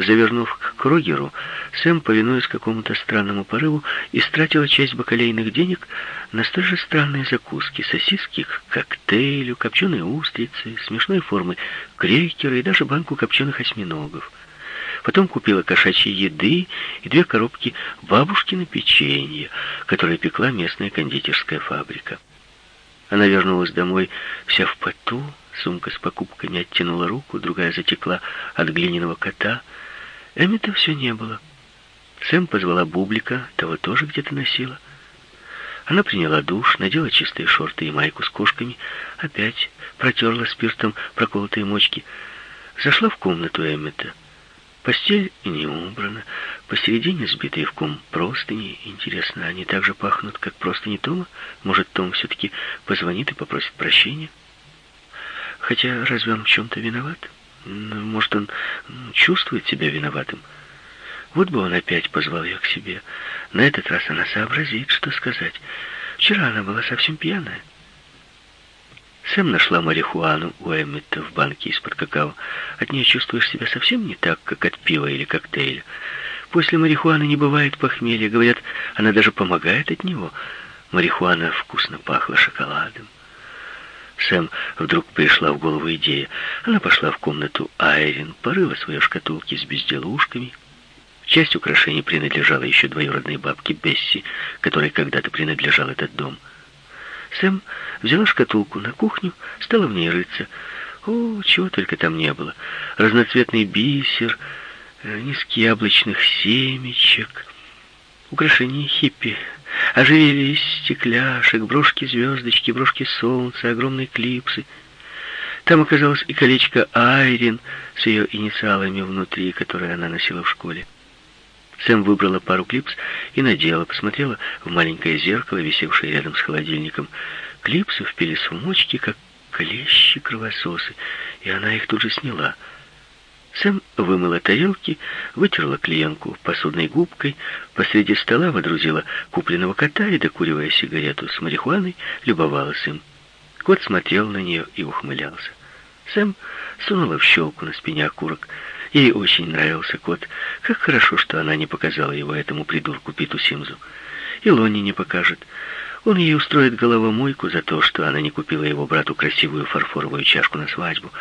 Завернув к Крогеру, Сэм, повинуясь какому-то странному порыву, истратила часть бакалейных денег на столь же странные закуски, сосиски к коктейлю, копченые устрицы, смешной формы крекеры и даже банку копченых осьминогов. Потом купила кошачьей еды и две коробки бабушкино печенье, которое пекла местная кондитерская фабрика. Она вернулась домой вся в поту, сумка с покупками оттянула руку, другая затекла от глиняного кота — Эммета все не было. Сэм позвала Бублика, того тоже где-то носила. Она приняла душ, надела чистые шорты и майку с кошками, опять протерла спиртом проколотые мочки, зашла в комнату Эммета. Постель не убрана, посередине сбитые в ком простыни. Интересно, они так же пахнут, как простыни Тома? Может, Том все-таки позвонит и попросит прощения? Хотя разве он в чем-то виноват? Может, он чувствует себя виноватым? Вот бы он опять позвал ее к себе. На этот раз она сообразит, что сказать. Вчера она была совсем пьяная. Сэм нашла марихуану у Эммета в банке из-под какао. От нее чувствуешь себя совсем не так, как от пива или коктейля. После марихуаны не бывает похмелья. Говорят, она даже помогает от него. Марихуана вкусно пахла шоколадом. Сэм вдруг пришла в голову идея. Она пошла в комнату Айрин, порыла свои шкатулки с безделушками. Часть украшений принадлежала еще двоюродной бабке Бесси, которой когда-то принадлежал этот дом. Сэм взяла шкатулку на кухню, стала в ней рыться. О, чего только там не было. Разноцветный бисер, э, низкие яблочных семечек, украшения хиппи — Оживили из стекляшек, брошки-звездочки, брошки солнца, огромные клипсы. Там оказалось и колечко Айрин с ее инициалами внутри, которые она носила в школе. Сэм выбрала пару клипс и надела, посмотрела в маленькое зеркало, висевшее рядом с холодильником. Клипсы впились в мочки, как клещи-кровососы, и она их тут же сняла — Сэм вымыла тарелки, вытерла клеенку посудной губкой, посреди стола водрузила купленного кота и, докуривая сигарету с марихуаной, любовалась им. Кот смотрел на нее и ухмылялся. Сэм сунула в щелку на спине окурок. Ей очень нравился кот. Как хорошо, что она не показала его этому придурку Питу Симзу. И Лонни не покажет. Он ей устроит головомойку за то, что она не купила его брату красивую фарфоровую чашку на свадьбу.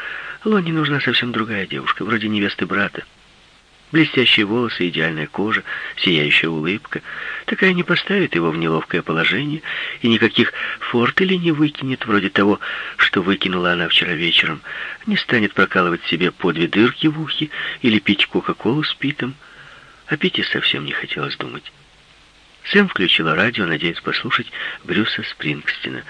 Лоне нужна совсем другая девушка, вроде невесты брата. Блестящие волосы, идеальная кожа, сияющая улыбка. Такая не поставит его в неловкое положение и никаких фортелей не выкинет, вроде того, что выкинула она вчера вечером. Не станет прокалывать себе по две дырки в ухе или пить кока-колу с питом. О Пите совсем не хотелось думать. Сэм включила радио, надеясь послушать Брюса Спрингстина.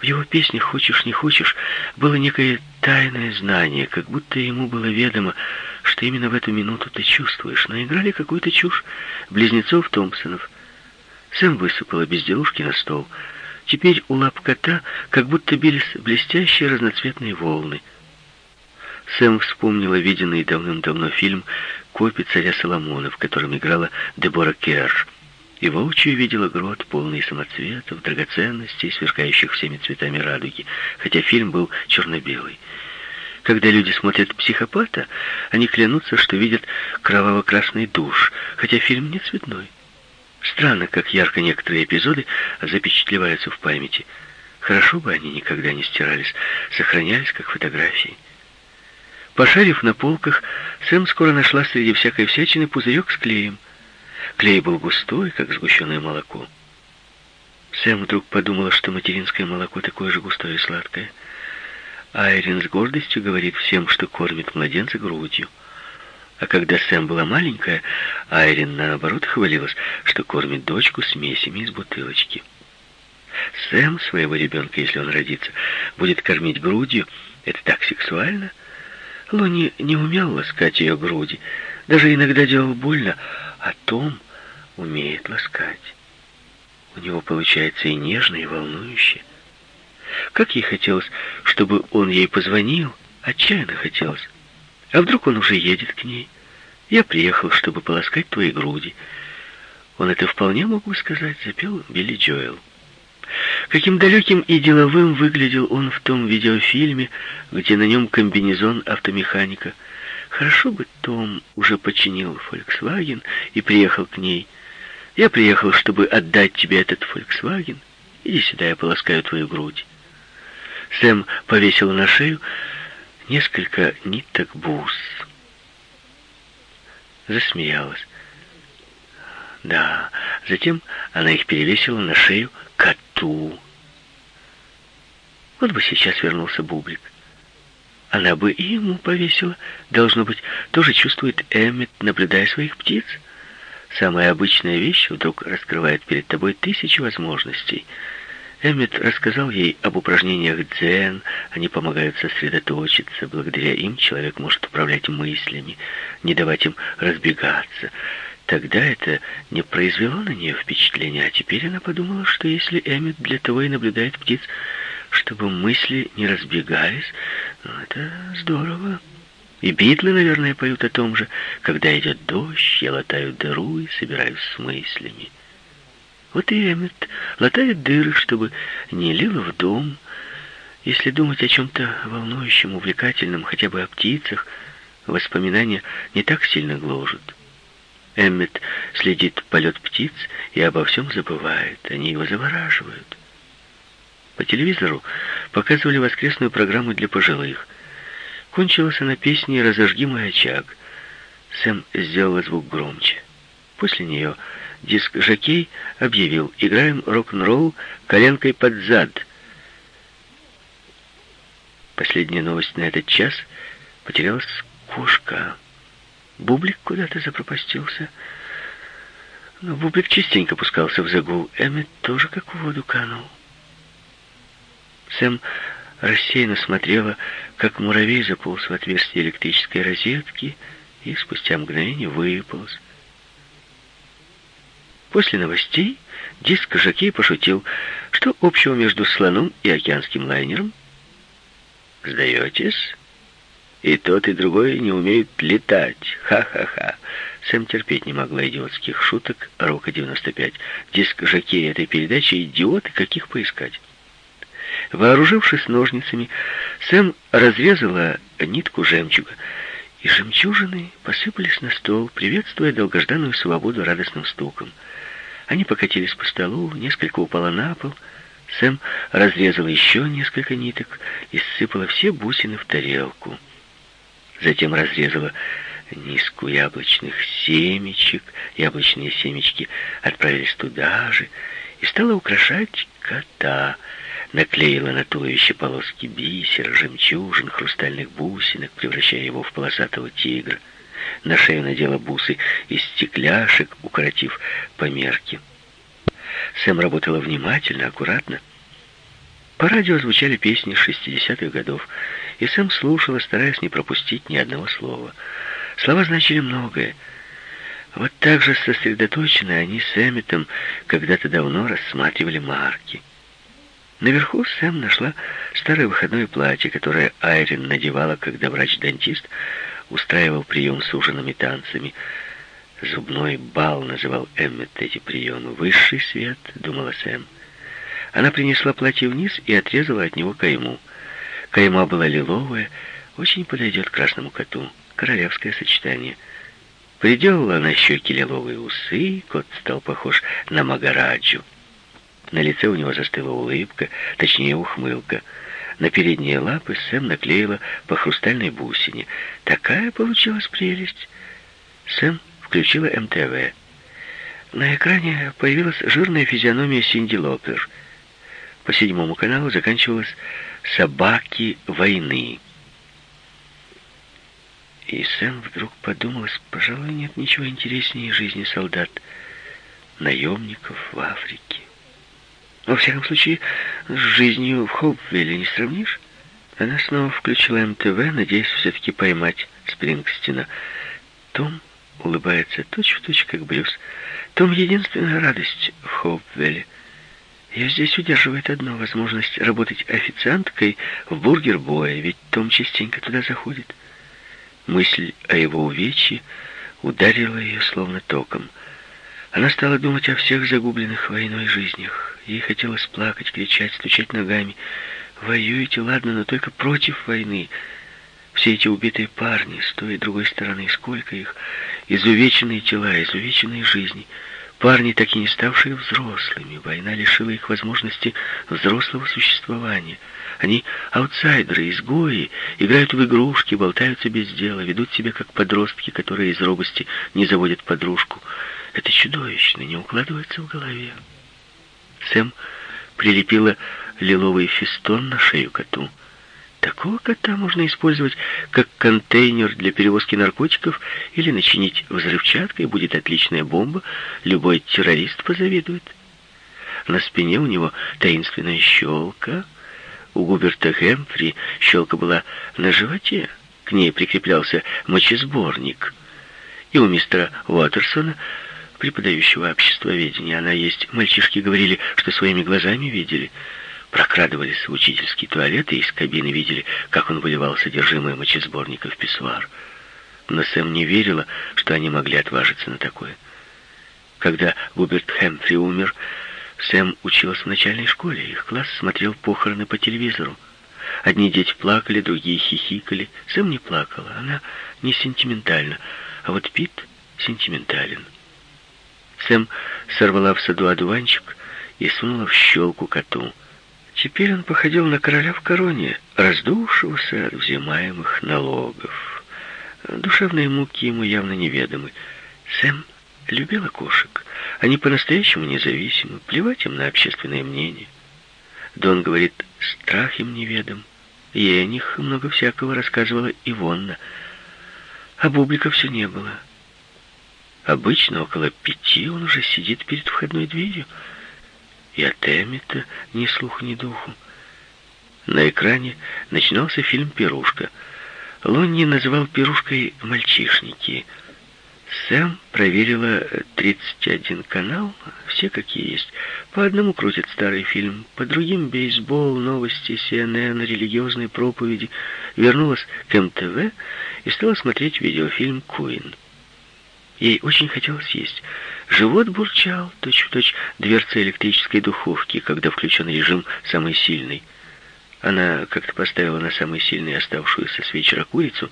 В его песнях «Хочешь, не хочешь» было некое тайное знание, как будто ему было ведомо, что именно в эту минуту ты чувствуешь. Но играли какую-то чушь близнецов Томпсонов. Сэм высыпала безделушки на стол. Теперь у лап кота как будто бились блестящие разноцветные волны. Сэм вспомнила виденный давным-давно фильм «Копи царя Соломона», в котором играла Дебора Керш и воочию видела грот, полный самоцветов, драгоценностей, сверкающих всеми цветами радуги, хотя фильм был черно-белый. Когда люди смотрят «Психопата», они клянутся, что видят кроваво-красный душ, хотя фильм не цветной. Странно, как ярко некоторые эпизоды запечатлеваются в памяти. Хорошо бы они никогда не стирались, сохранялись как фотографии. Пошарив на полках, Сэм скоро нашла среди всякой всячины пузырек с клеем. Клей был густой, как сгущенное молоко. Сэм вдруг подумала, что материнское молоко такое же густое и сладкое. Айрин с гордостью говорит всем, что кормит младенца грудью. А когда Сэм была маленькая, Айрин, наоборот, хвалилась, что кормит дочку смесями из бутылочки. Сэм своего ребенка, если он родится, будет кормить грудью. Это так сексуально. Лони не умел ласкать ее груди, даже иногда делал больно, а Том умеет ласкать. У него получается и нежно, и волнующе. Как ей хотелось, чтобы он ей позвонил, отчаянно хотелось. А вдруг он уже едет к ней? Я приехал, чтобы полоскать твои груди. Он это вполне мог бы сказать, запел Билли Джоэл. Каким далеким и деловым выглядел он в том видеофильме, где на нем комбинезон автомеханика — Хорошо бы Том уже починил Volkswagen и приехал к ней. Я приехал, чтобы отдать тебе этот Volkswagen. Иди сюда, я полоскаю твою грудь. Сэм повесила на шею несколько ниток бус. Засмеялась. Да, затем она их перевесила на шею коту. Вот бы сейчас вернулся Бублик. Она бы ему повесила. Должно быть, тоже чувствует Эммет, наблюдая своих птиц. Самая обычная вещь вдруг раскрывает перед тобой тысячи возможностей. Эммет рассказал ей об упражнениях дзен, они помогают сосредоточиться, благодаря им человек может управлять мыслями, не давать им разбегаться. Тогда это не произвело на нее впечатления, а теперь она подумала, что если Эммет для того и наблюдает птиц, чтобы мысли не разбегались, ну, это здорово. И битлы, наверное, поют о том же. Когда идет дождь, я латаю дыру и собираюсь с мыслями. Вот и Эммет латает дыры, чтобы не лило в дом. Если думать о чем-то волнующем, увлекательном, хотя бы о птицах, воспоминания не так сильно гложут. Эммет следит полет птиц и обо всем забывает. Они его завораживают. По телевизору показывали воскресную программу для пожилых. Кончилась она песней «Разожги мой очаг». Сэм сделала звук громче. После нее диск-жокей объявил «Играем рок-н-ролл коленкой под зад». Последняя новость на этот час потерялась кошка. Бублик куда-то запропастился. Но Бублик частенько пускался в загул. Эммет тоже как в воду канул. Сэм рассеянно смотрела, как муравей заполз в отверстие электрической розетки и спустя мгновение выполз. После новостей диск Жакей пошутил, что общего между слоном и океанским лайнером. «Сдаетесь?» И тот, и другой не умеют летать. Ха-ха-ха. Сэм терпеть не могла идиотских шуток Рока-95. Диск Жакея этой передачи идиоты, каких поискать. Вооружившись ножницами, Сэм разрезала нитку жемчуга, и жемчужины посыпались на стол, приветствуя долгожданную свободу радостным стуком. Они покатились по столу, несколько упало на пол. Сэм разрезала еще несколько ниток и сыпала все бусины в тарелку. Затем разрезала низку яблочных семечек. Яблочные семечки отправились туда же и стала украшать кота — наклеила на туловище полоски бисера, жемчужин, хрустальных бусинок, превращая его в полосатого тигра. На шею надела бусы из стекляшек, укоротив по мерке. Сэм работала внимательно, аккуратно. По радио звучали песни 60-х годов, и Сэм слушала, стараясь не пропустить ни одного слова. Слова значили многое. Вот так же сосредоточенно они с Эмметом когда-то давно рассматривали марки. Наверху Сэм нашла старое выходное платье, которое Айрин надевала, когда врач-дантист устраивал прием с ужинами танцами. «Зубной бал» называл Эммет эти приемы. «Высший свет», — думала Сэм. Она принесла платье вниз и отрезала от него кайму. Кайма была лиловая, очень подойдет красному коту. Королевское сочетание. Приделала на щеки лиловые усы, кот стал похож на Магараджу. На лице у него застыла улыбка, точнее ухмылка. На передние лапы Сэм наклеила по хрустальной бусине. Такая получилась прелесть. Сэм включила МТВ. На экране появилась жирная физиономия Синди Лопер. По седьмому каналу заканчивалась «Собаки войны». И Сэм вдруг подумалось, пожалуй, нет ничего интереснее жизни солдат, наемников в Африке. Во всяком случае, с жизнью в Хоупвилле не сравнишь. Она снова включила МТВ, надеясь все-таки поймать Спрингстина. Том улыбается точь-в-точь, точь, как Брюс. Том — единственная радость в Хоупвилле. Ее здесь удерживает одно — возможность работать официанткой в бургер-бое, ведь Том частенько туда заходит. Мысль о его увечье ударила ее словно током. Она стала думать о всех загубленных войной жизнях. Ей хотелось плакать, кричать, стучать ногами. «Воюете, ладно, но только против войны». Все эти убитые парни с той и другой стороны, сколько их, изувеченные тела, изувеченные жизни, парни, так и не ставшие взрослыми. Война лишила их возможности взрослого существования. Они аутсайдеры, изгои, играют в игрушки, болтаются без дела, ведут себя как подростки, которые из робости не заводят подружку. Это чудовищно, не укладывается в голове. Сэм прилепила лиловый фестон на шею коту. Такого кота можно использовать как контейнер для перевозки наркотиков или начинить взрывчаткой, будет отличная бомба, любой террорист позавидует. На спине у него таинственная щелка. У Губерта Хэмфри щелка была на животе, к ней прикреплялся мочесборник. И у мистера Уотерсона, преподающего обществоведения, она есть. Мальчишки говорили, что своими глазами видели — прокрадывались в учительский туалет и из кабины видели, как он выливал содержимое мочесборника в писсуар. Но Сэм не верила, что они могли отважиться на такое. Когда Губерт Хэмфри умер, Сэм училась в начальной школе. Их класс смотрел похороны по телевизору. Одни дети плакали, другие хихикали. Сэм не плакала, она не сентиментальна, а вот Пит сентиментален. Сэм сорвала в саду одуванчик и сунула в щелку коту. Теперь он походил на короля в короне, раздувшегося от взимаемых налогов. Душевные муки ему явно неведомы. Сэм любила кошек. Они по-настоящему независимы, плевать им на общественное мнение. Дон говорит, страх им неведом. Ей о них много всякого рассказывала Ивонна. А Бублика все не было. Обычно около пяти он уже сидит перед входной дверью, и от Эммета ни слух, ни духу. На экране начинался фильм «Пирушка». Лонни называл «Пирушкой» мальчишники. Сэм проверила 31 канал, все какие есть. По одному крутят старый фильм, по другим бейсбол, новости, CNN, религиозные проповеди. Вернулась к МТВ и стала смотреть видеофильм «Куин». Ей очень хотелось есть. Живот бурчал, точь-в-точь -точь дверца электрической духовки, когда включен режим «самый сильный». Она как-то поставила на самый сильный оставшуюся с вечера курицу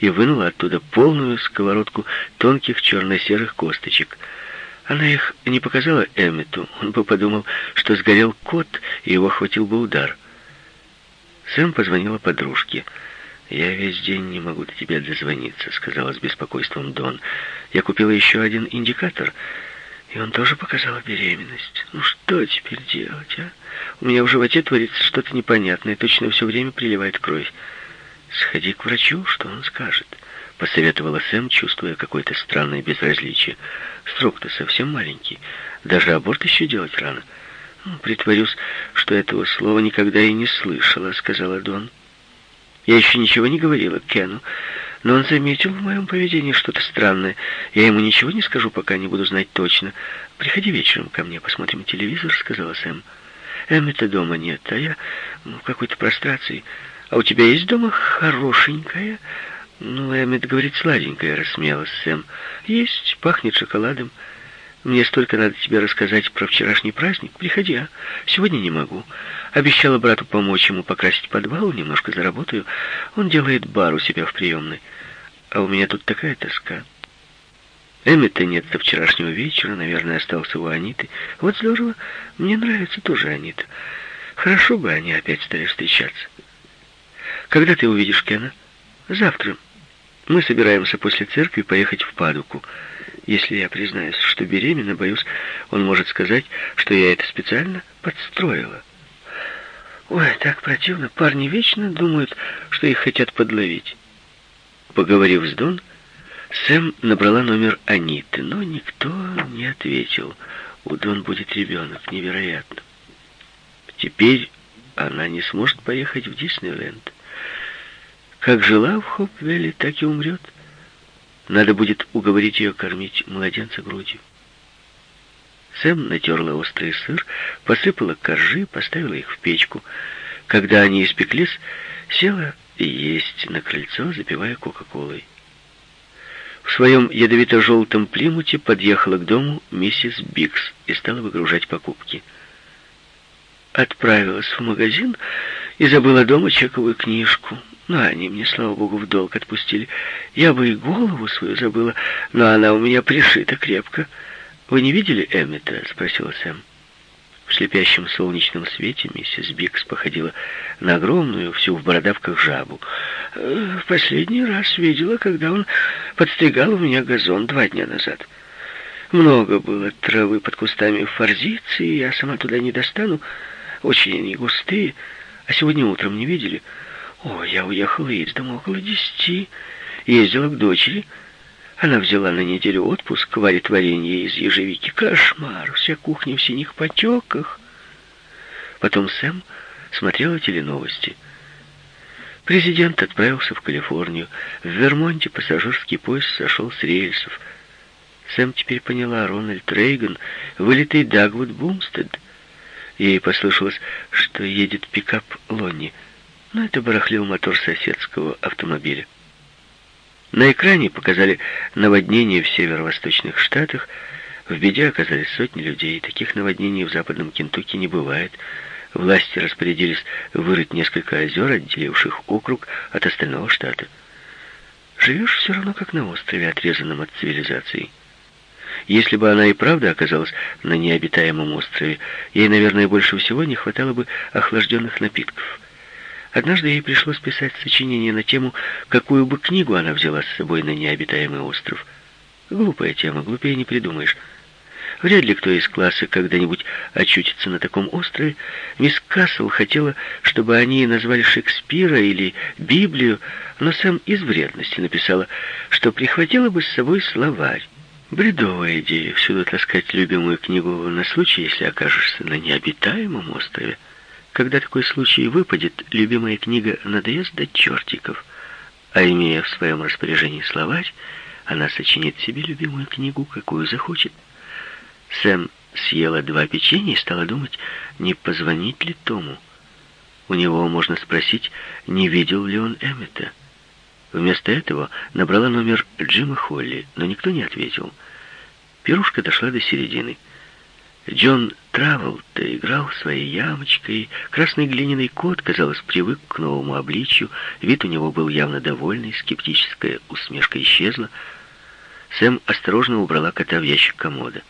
и вынула оттуда полную сковородку тонких черно-серых косточек. Она их не показала Эммету, он бы подумал, что сгорел кот, и его хватил бы удар. Сэм позвонила подружке. «Я весь день не могу до тебя дозвониться», — сказала с беспокойством Дон. «Я купила еще один индикатор, и он тоже показал беременность. Ну что теперь делать, а? У меня в животе творится что-то непонятное, точно все время приливает кровь. Сходи к врачу, что он скажет», — посоветовала Сэм, чувствуя какое-то странное безразличие. «Срок-то совсем маленький, даже аборт еще делать рано». «Ну, «Притворюсь, что этого слова никогда и не слышала», — сказала Дон. Я еще ничего не говорила Кену, но он заметил в моем поведении что-то странное. Я ему ничего не скажу, пока не буду знать точно. Приходи вечером ко мне, посмотрим телевизор, сказала Сэм. Эммета дома нет, а я ну, в какой-то прострации. А у тебя есть дома хорошенькая? Ну, Эммет говорит, сладенькая, рассмеялась Сэм. Есть, пахнет шоколадом. Мне столько надо тебе рассказать про вчерашний праздник. Приходи, а? Сегодня не могу. Обещала брату помочь ему покрасить подвал, немножко заработаю. Он делает бар у себя в приемной. А у меня тут такая тоска. Эммета нет со вчерашнего вечера, наверное, остался у Аниты. Вот здорово, мне нравится тоже Анита. Хорошо бы они опять стали встречаться. Когда ты увидишь Кена? Завтра. Мы собираемся после церкви поехать в Падуку. Если я признаюсь, что беременна, боюсь, он может сказать, что я это специально подстроила. Ой, так противно. Парни вечно думают, что их хотят подловить. Поговорив с Дон, Сэм набрала номер Аниты, но никто не ответил. У Дон будет ребенок, невероятно. Теперь она не сможет поехать в Диснейленд. Как жила в Хопвелле, так и умрет. Надо будет уговорить ее кормить младенца грудью. Сэм натерла острый сыр, посыпала коржи, поставила их в печку. Когда они испеклись, села есть на крыльцо, запивая кока-колой. В своем ядовито-желтом плимуте подъехала к дому миссис Бикс и стала выгружать покупки. Отправилась в магазин и забыла дома чековую книжку. Ну, они мне, слава богу, в долг отпустили. Я бы и голову свою забыла, но она у меня пришита крепко. Вы не видели Эммета?» — спросила Сэм. В слепящем солнечном свете миссис Бикс походила на огромную, всю в бородавках жабу. «Э, «В последний раз видела, когда он подстригал у меня газон два дня назад. Много было травы под кустами форзиции, я сама туда не достану. Очень они густые. А сегодня утром не видели?» О, я уехала из дома около десяти. Ездила к дочери. Она взяла на неделю отпуск, варит варенье из ежевики. Кошмар, вся кухня в синих потеках. Потом Сэм смотрела теленовости. Президент отправился в Калифорнию. В Вермонте пассажирский поезд сошел с рельсов. Сэм теперь поняла, Рональд Рейган, вылитый Дагвуд Бумстед. Ей послышалось, что едет пикап Лонни но это барахлил мотор соседского автомобиля. На экране показали наводнение в северо-восточных штатах. В беде оказались сотни людей. Таких наводнений в западном Кентукки не бывает. Власти распорядились вырыть несколько озер, отделивших округ от остального штата. Живешь все равно как на острове, отрезанном от цивилизации. Если бы она и правда оказалась на необитаемом острове, ей, наверное, больше всего не хватало бы охлажденных напитков. Однажды ей пришлось писать сочинение на тему, какую бы книгу она взяла с собой на необитаемый остров. Глупая тема, глупее не придумаешь. Вряд ли кто из класса когда-нибудь очутится на таком острове. Мисс Кассел хотела, чтобы они назвали Шекспира или Библию, но сам из вредности написала, что прихватила бы с собой словарь. Бредовая идея всюду таскать любимую книгу на случай, если окажешься на необитаемом острове. Когда такой случай выпадет, любимая книга надоест до чертиков, а имея в своем распоряжении словарь, она сочинит себе любимую книгу, какую захочет. Сэм съела два печенья и стала думать, не позвонить ли Тому. У него можно спросить, не видел ли он Эммета. Вместо этого набрала номер Джима Холли, но никто не ответил. Пирушка дошла до середины. Джон Травел-то играл своей ямочкой. Красный глиняный кот, казалось, привык к новому обличью. Вид у него был явно довольный, скептическая усмешка исчезла. Сэм осторожно убрала кота в ящик комода.